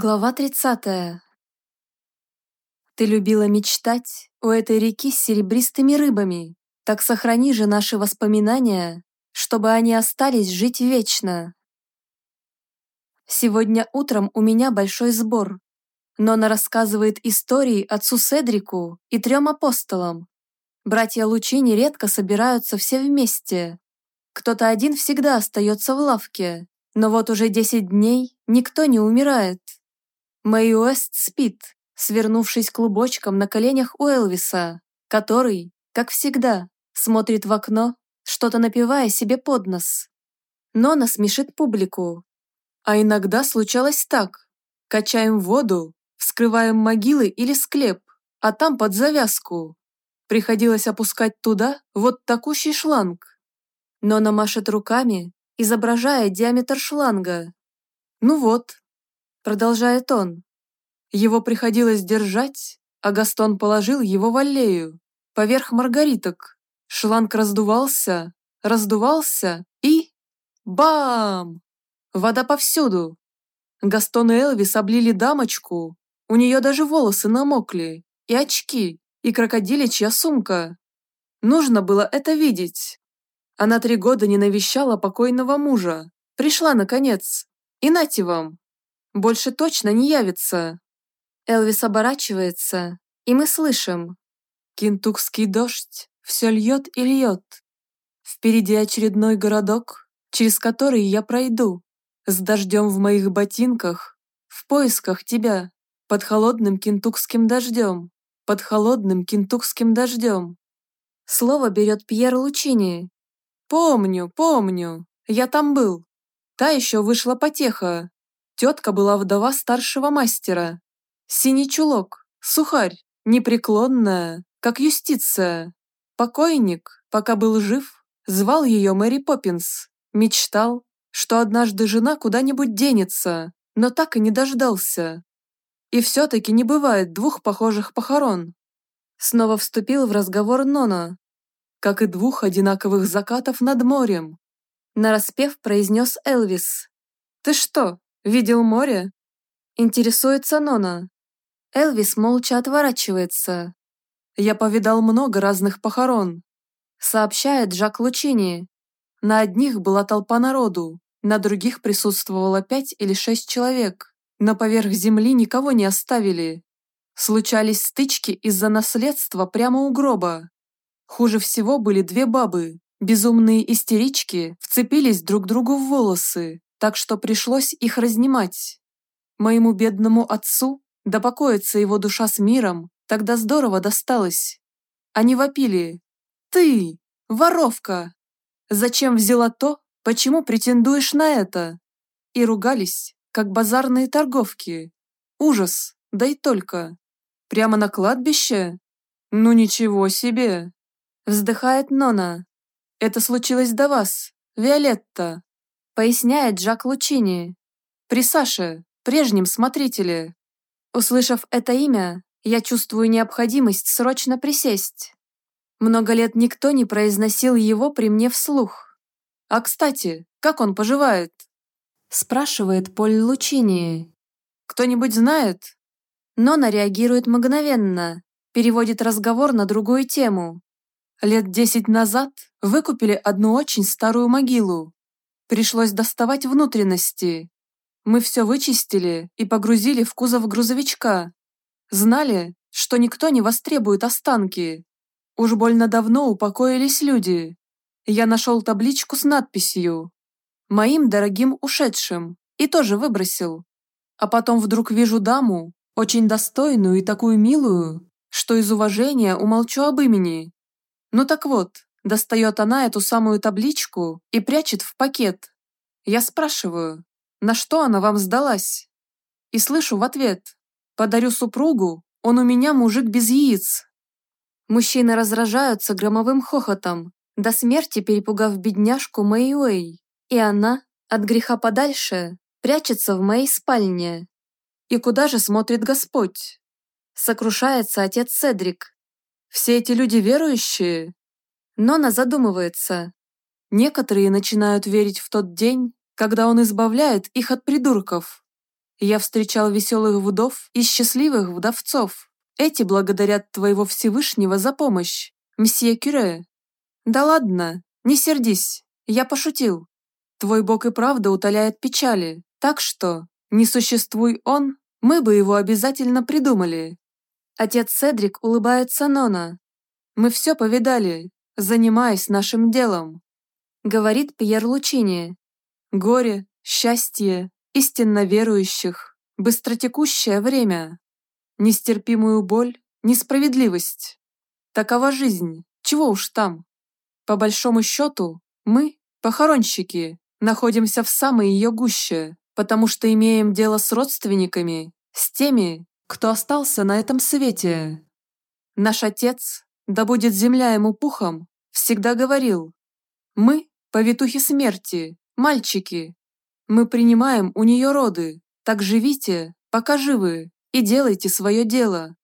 Глава 30. Ты любила мечтать у этой реки с серебристыми рыбами. Так сохрани же наши воспоминания, чтобы они остались жить вечно. Сегодня утром у меня большой сбор. Нона рассказывает истории отцу Седрику и трем апостолам. Братья Лучини редко собираются все вместе. Кто-то один всегда остается в лавке, но вот уже 10 дней никто не умирает. Мэй Уэст спит, свернувшись клубочком на коленях у Элвиса, который, как всегда, смотрит в окно, что-то напивая себе под нос. Нона смешит публику. А иногда случалось так. Качаем воду, вскрываем могилы или склеп, а там под завязку. Приходилось опускать туда вот такущий шланг. Нона машет руками, изображая диаметр шланга. Ну вот, продолжает он. Его приходилось держать, а Гастон положил его в аллею, поверх маргариток. Шланг раздувался, раздувался и... Бам! Вода повсюду. Гастон и Элвис облили дамочку, у нее даже волосы намокли, и очки, и крокодиличья сумка. Нужно было это видеть. Она три года не навещала покойного мужа, пришла наконец, и нате вам, больше точно не явится. Элвис оборачивается, и мы слышим. Кентукский дождь все льет и льет. Впереди очередной городок, через который я пройду. С дождем в моих ботинках, в поисках тебя, под холодным кентукским дождем, под холодным кентукским дождем. Слово берет Пьер Лучини. Помню, помню, я там был. Та еще вышла потеха, Тетка была вдова старшего мастера. Синий чулок, сухарь, непреклонная, как юстиция. Покойник, пока был жив, звал ее Мэри Поппинс. Мечтал, что однажды жена куда-нибудь денется, но так и не дождался. И все-таки не бывает двух похожих похорон. Снова вступил в разговор Нона. Как и двух одинаковых закатов над морем. Нараспев произнес Элвис. «Ты что, Видел море?» Интересуется Нона. Элвис молча отворачивается. «Я повидал много разных похорон», сообщает Жак Лучини. На одних была толпа народу, на других присутствовало пять или шесть человек, но поверх земли никого не оставили. Случались стычки из-за наследства прямо у гроба. Хуже всего были две бабы, безумные истерички, вцепились друг другу в волосы, так что пришлось их разнимать. Моему бедному отцу, да покоится его душа с миром, тогда здорово досталось. Они вопили «Ты, воровка! Зачем взяла то, почему претендуешь на это?» И ругались, как базарные торговки. Ужас, да и только. Прямо на кладбище? Ну ничего себе! Вздыхает Нона. Это случилось до вас, Виолетта поясняет Джак Лучини. При Саше, прежнем смотрителе. Услышав это имя, я чувствую необходимость срочно присесть. Много лет никто не произносил его при мне вслух. А кстати, как он поживает? Спрашивает Поль Лучини. Кто-нибудь знает? Нона реагирует мгновенно, переводит разговор на другую тему. Лет десять назад выкупили одну очень старую могилу, Пришлось доставать внутренности. Мы все вычистили и погрузили в кузов грузовичка. Знали, что никто не востребует останки. Уж больно давно упокоились люди. Я нашел табличку с надписью «Моим дорогим ушедшим» и тоже выбросил. А потом вдруг вижу даму, очень достойную и такую милую, что из уважения умолчу об имени. Ну так вот, Достает она эту самую табличку и прячет в пакет. Я спрашиваю, на что она вам сдалась? И слышу в ответ, подарю супругу, он у меня мужик без яиц. Мужчины разражаются громовым хохотом, до смерти перепугав бедняжку Мэйуэй. И она, от греха подальше, прячется в моей спальне. И куда же смотрит Господь? Сокрушается отец Седрик. Все эти люди верующие, Нона задумывается. Некоторые начинают верить в тот день, когда он избавляет их от придурков. Я встречал веселых вдов и счастливых вдовцов. Эти благодарят твоего Всевышнего за помощь, месье Кюре. Да ладно, не сердись, я пошутил. Твой Бог и правда утоляет печали, так что, не существуй он, мы бы его обязательно придумали. Отец Седрик улыбается Нона. Мы все повидали, занимаясь нашим делом. Говорит Пьер Лучини. Горе, счастье, истинно верующих, быстротекущее время. Нестерпимую боль, несправедливость. Такова жизнь, чего уж там. По большому счету, мы, похоронщики, находимся в самой ее гуще, потому что имеем дело с родственниками, с теми, кто остался на этом свете. Наш отец, да будет земля ему пухом, всегда говорил, мы – повитухи смерти, мальчики. Мы принимаем у нее роды, так живите, пока живы, и делайте свое дело.